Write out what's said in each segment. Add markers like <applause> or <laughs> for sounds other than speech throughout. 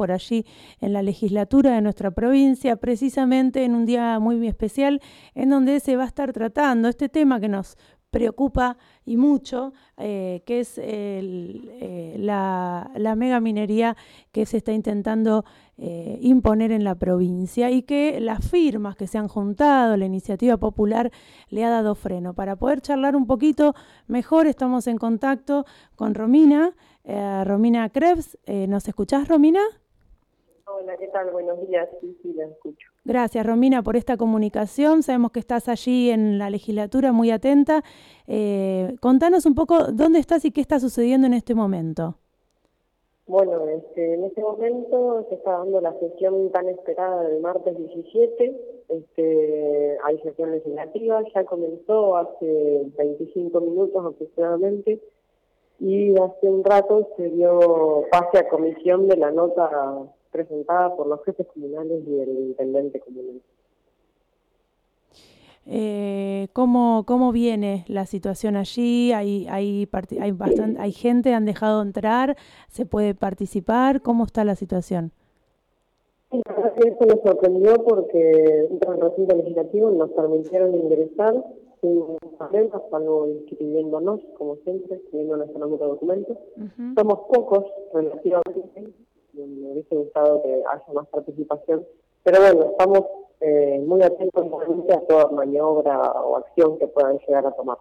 por allí en la legislatura de nuestra provincia, precisamente en un día muy especial en donde se va a estar tratando este tema que nos preocupa y mucho, eh, que es eh, la, la, mega minería que se está intentando eh, imponer en la provincia y que las firmas que se han juntado, la iniciativa popular, le ha dado freno. Para poder charlar un poquito mejor, estamos en contacto con Romina, Romina Krebs. ¿Nos escuchás, Romina? Hola, ¿qué tal? Buenos días. Sí, sí, la escucho. Gracias, Romina, por esta comunicación. Sabemos que estás allí en la legislatura muy atenta. Eh, contanos un poco dónde estás y qué está sucediendo en este momento. Bueno, este, en este momento se está dando la sesión tan esperada del martes 17. Este, hay sesión legislativa, ya comenzó hace 25 minutos aproximadamente y hace un rato se dio pase a comisión de la nota presentada por los jefes comunales y el intendente comunal. Eh, ¿cómo, ¿Cómo viene la situación allí? ¿Hay, hay, hay, bastante, ¿Hay gente, han dejado entrar? ¿Se puede participar? ¿Cómo está la situación? Sí, eso nos sorprendió porque del recinto legislativo nos permitieron ingresar sin problemas, salvo inscribiéndonos, como siempre, escribiendo nuestro número de documentos. Somos pocos relativamente, me hubiese gustado que haya más participación, pero bueno, estamos eh, muy atentos a toda maniobra o acción que puedan llegar a tomar.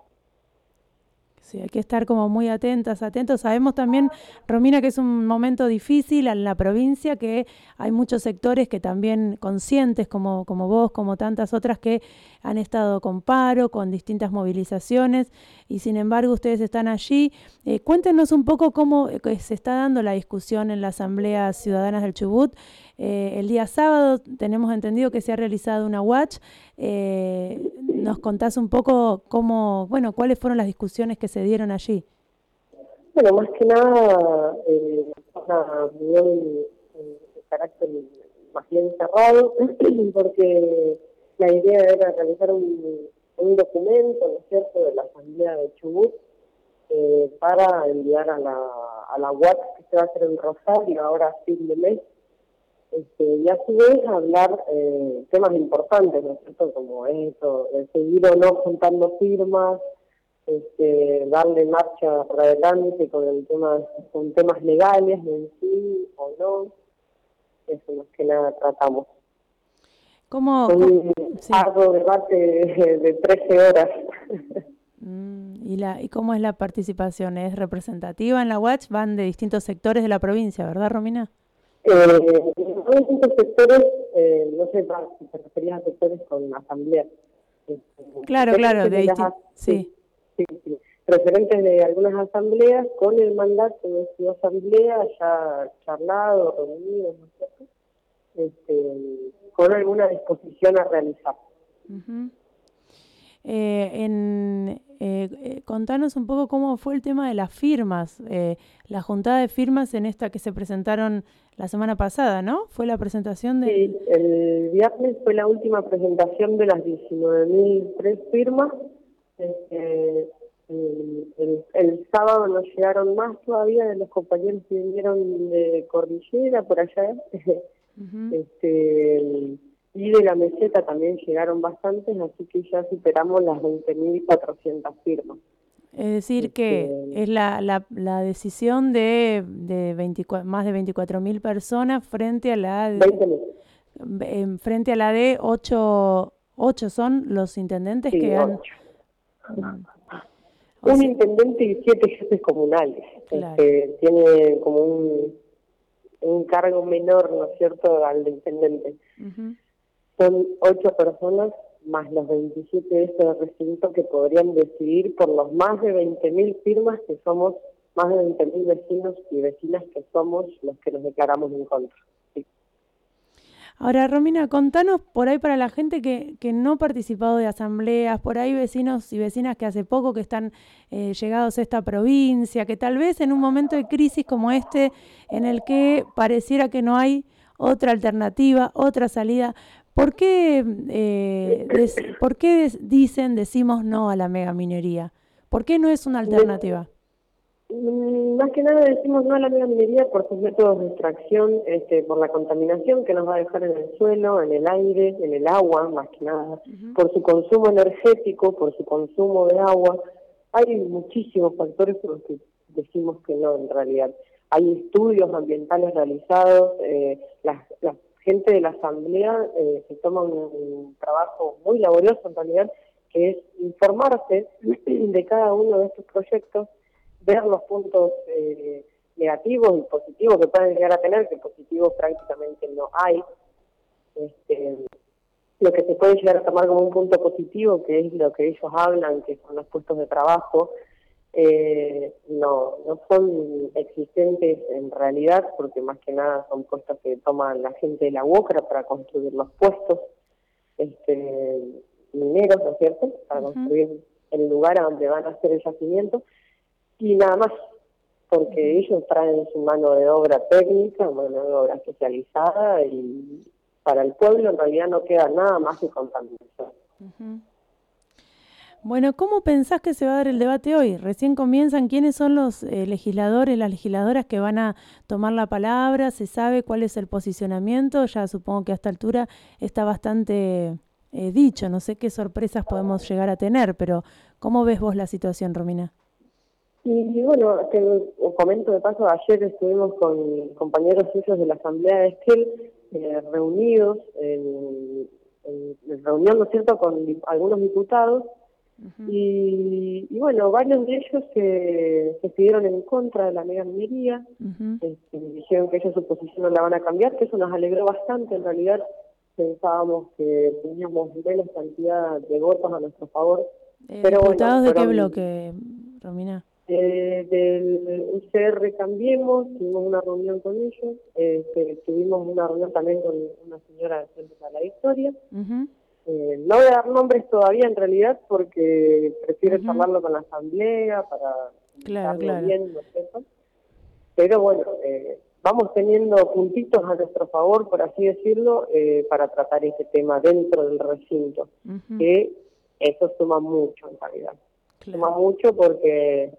Sí, hay que estar como muy atentas, atentos. Sabemos también, Romina, que es un momento difícil en la provincia, que hay muchos sectores que también conscientes, como, como vos, como tantas otras, que han estado con paro, con distintas movilizaciones, y sin embargo ustedes están allí. Eh, cuéntenos un poco cómo eh, se está dando la discusión en la Asamblea Ciudadanas del Chubut. Eh, el día sábado tenemos entendido que se ha realizado una watch. Eh, ¿Nos contás un poco cómo, bueno, cuáles fueron las discusiones que se dieron allí? Bueno, más que nada, eh, una de carácter más bien cerrado, <clears throat> porque la idea era realizar un, documento, ¿no es cierto?, de la Asamblea de Chubut eh, para enviar a la, a la que se va a hacer en Rosario ahora a fin de mes, este, y a su vez hablar eh, temas importantes, ¿no es cierto? Como esto, seguir o no juntando firmas, este, darle marcha para adelante con el tema, con temas legales en sí o no, eso más que nada tratamos. ¿Cómo? Un debate de, 13 horas. Mm, ¿y, la, ¿Y cómo es la participación? ¿Es representativa en la Watch? Van de distintos sectores de la provincia, ¿verdad, Romina? Eh, distintos sectores, eh, no sé si te referías a sectores con asamblea. Claro, claro, de sí. Sí, sí. Referentes de algunas asambleas con el mandato de su asamblea ya charlado, reunido, ¿no es cierto? Este, con alguna disposición a realizar. Eh, en, eh, eh, contanos un poco cómo fue el tema de las firmas, eh, la juntada de firmas en esta que se presentaron la semana pasada, ¿no? Fue la presentación de... Sí, el viernes fue la última presentación de las 19.003 firmas. Este, el, el, sábado nos llegaron más todavía de los compañeros que vinieron de Cordillera, por allá. <laughs> este, y de la meseta también llegaron bastantes, así que ya superamos las 20.400 firmas. Es decir, que este, es la, la, la decisión de, de 24, más de 24.000 personas frente a la de, frente a la de 8, 8 son los intendentes que han... un intendente y siete jefes comunales. Este, tiene como un, un cargo menor, ¿no es cierto?, al de intendente son ocho personas más los 27 de ese recinto que podrían decidir por los más de 20.000 firmas que somos, más de 20.000 vecinos y vecinas que somos los que nos declaramos en contra. Ahora, Romina, contanos por ahí para la gente que, que no ha participado de asambleas, por ahí vecinos y vecinas que hace poco que están eh, llegados a esta provincia, que tal vez en un momento de crisis como este, en el que pareciera que no hay otra alternativa, otra salida, ¿Por qué, eh, ¿Por qué dicen, decimos no a la megaminería? ¿Por qué no es una alternativa? Mm, más que nada decimos no a la mega minería por sus métodos de extracción, este, por la contaminación que nos va a dejar en el suelo, en el aire, en el agua, más que nada, por su consumo energético, por su consumo de agua. Hay muchísimos factores por los que decimos que no en realidad. Hay estudios ambientales realizados, eh, la, gente de la asamblea eh, se toma un trabajo muy laborioso en realidad, que es informarse <clears throat> de cada uno de estos proyectos ver los puntos eh, negativos y positivos que pueden llegar a tener, que positivos prácticamente no hay. Este, lo que se puede llegar a tomar como un punto positivo, que es lo que ellos hablan, que son los puestos de trabajo, eh, no, no son existentes en realidad, porque más que nada son puestos que toman la gente de la UOCRA para construir los puestos este, mineros, ¿no es cierto?, para construir el lugar a donde van a hacer el yacimiento y nada más, porque ellos traen su mano de obra técnica, mano de obra especializada y para el pueblo en realidad no queda nada más que contaminación. Bueno, ¿cómo pensás que se va a dar el debate hoy? Recién comienzan, ¿quiénes son los eh, legisladores, las legisladoras que van a tomar la palabra? ¿Se sabe cuál es el posicionamiento? Ya supongo que a esta altura está bastante eh, dicho, no sé qué sorpresas podemos llegar a tener, pero ¿cómo ves vos la situación, Romina? Y, bueno, te comento de paso, ayer estuvimos con compañeros suyos de la Asamblea de Esquel eh, reunidos en, reunión, ¿no es cierto?, con algunos diputados y, bueno, varios de ellos se, se estuvieron en contra de la mega minería, este, dijeron que ellos su posición no la van a cambiar, que eso nos alegró bastante, en realidad pensábamos que teníamos menos cantidad de votos a nuestro favor. Eh, pero ¿Diputados de qué bloque, Romina? Eh, del UCR Cambiemos, tuvimos una reunión con ellos, este, tuvimos una reunión también con una señora de la Historia. Eh, no voy a dar nombres todavía en realidad porque prefiero uh con la asamblea para claro, claro. bien, Pero bueno, eh, vamos teniendo puntitos a nuestro favor, por así decirlo, eh, para tratar ese tema dentro del recinto, que eso suma mucho en realidad. Suma mucho porque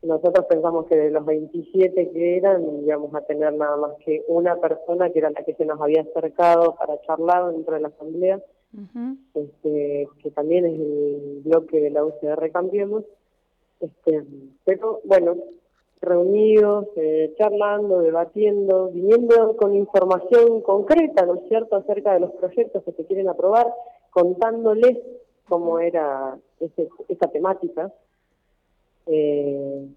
nosotros pensamos que de los 27 que eran íbamos a tener nada más que una persona que era la que se nos había acercado para charlar dentro de la asamblea, este, que también es el bloque de la UCR Cambiemos. Este, pero bueno, reunidos, eh, charlando, debatiendo, viniendo con información concreta, ¿no es cierto?, acerca de los proyectos que se quieren aprobar, contándoles cómo era ese, esa temática eh,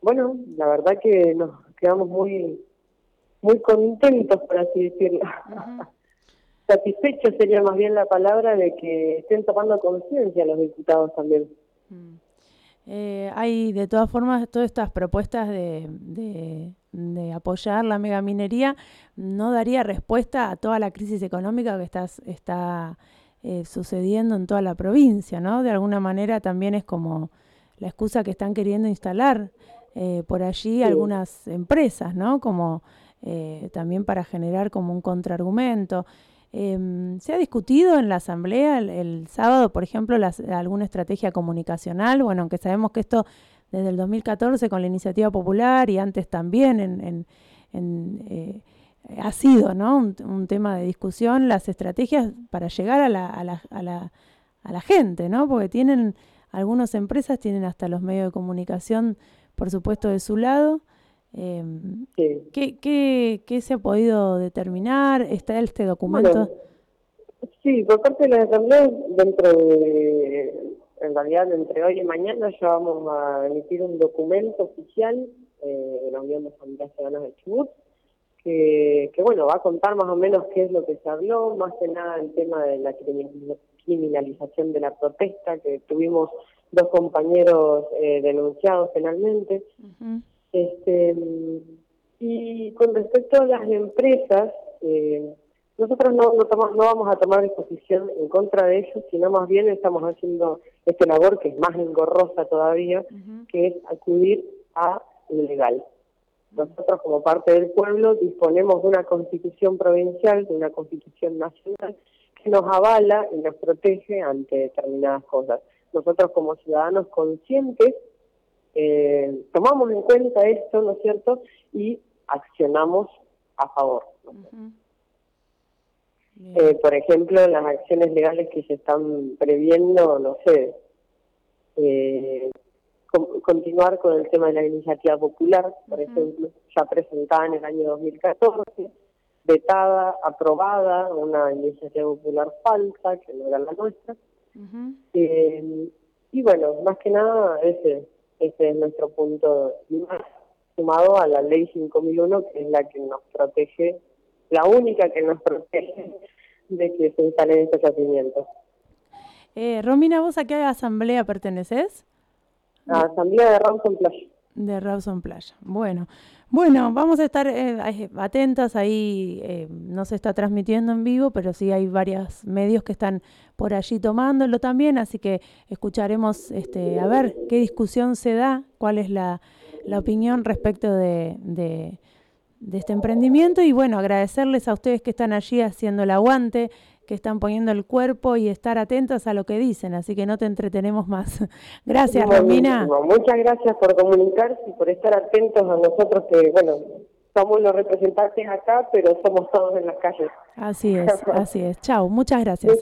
bueno, la verdad que nos quedamos muy muy contentos, por así decirlo. Satisfechos sería más bien la palabra de que estén tomando conciencia los diputados también. Mm. Eh, hay de todas formas todas estas propuestas de, de, apoyar la megaminería no daría respuesta a toda la crisis económica que está, está eh, sucediendo en toda la provincia, ¿no? De alguna manera también es como la excusa que están queriendo instalar eh, por allí algunas empresas, ¿no? Como también para generar como un contraargumento. Em, ¿Se ha discutido en la Asamblea el, sábado, por ejemplo, alguna estrategia comunicacional? Bueno, aunque sabemos que esto desde el 2014 con la iniciativa popular y antes también en, eh, ha sido. Un, tema de discusión, las estrategias para llegar a la, a la gente, ¿no? porque tienen algunas empresas tienen hasta los medios de comunicación, por supuesto, de su lado. Eh, ¿qué, qué, se ha podido determinar? ¿Está este documento? sí, por parte de la Asamblea, dentro de, en realidad, entre hoy y mañana ya vamos a emitir un documento oficial eh, de la Unión de Asambleas Ciudadanas de Chubut, que, que, bueno, va a contar más o menos qué es lo que se habló, más que nada el tema de la criminalización de la protesta, que tuvimos dos compañeros eh, denunciados penalmente. Este, y con respecto a las empresas, eh, nosotros no, no, no vamos a tomar disposición en contra de ellos, sino más bien estamos haciendo esta labor que es más engorrosa todavía, que es acudir a lo legal. Nosotros como parte del pueblo disponemos de una constitución provincial, de una constitución nacional, que nos avala y nos protege ante determinadas cosas. Nosotros como ciudadanos conscientes eh, tomamos en cuenta esto, ¿no es cierto? Y accionamos a favor. Eh, por ejemplo, las acciones legales que se están previendo, no sé, eh, continuar con el tema de la iniciativa popular, por ejemplo, ya presentada en el año 2014, vetada, aprobada, una iniciativa popular falsa, que no era la nuestra. eh, y bueno, más que nada, ese, ese es nuestro punto, sumado a la ley 5001, que es la que nos protege, la única que nos protege de que se instalen estos yacimientos. Eh, Romina, ¿vos a qué asamblea perteneces? La asamblea de Rawson Playa. De Rawson Playa. Bueno, bueno, vamos a estar eh, atentas ahí. Eh, no se está transmitiendo en vivo, pero sí hay varios medios que están por allí tomándolo también, así que escucharemos este, a ver qué discusión se da, cuál es la, la opinión respecto de, de, de este emprendimiento y bueno, agradecerles a ustedes que están allí haciendo el aguante que están poniendo el cuerpo y estar atentas a lo que dicen, así que no te entretenemos más. <laughs> gracias, Romina. Muchas gracias por comunicarse y por estar atentos a nosotros que, bueno, somos los representantes acá, pero somos todos en las calles. Así es, <laughs> así es. Chao, muchas gracias.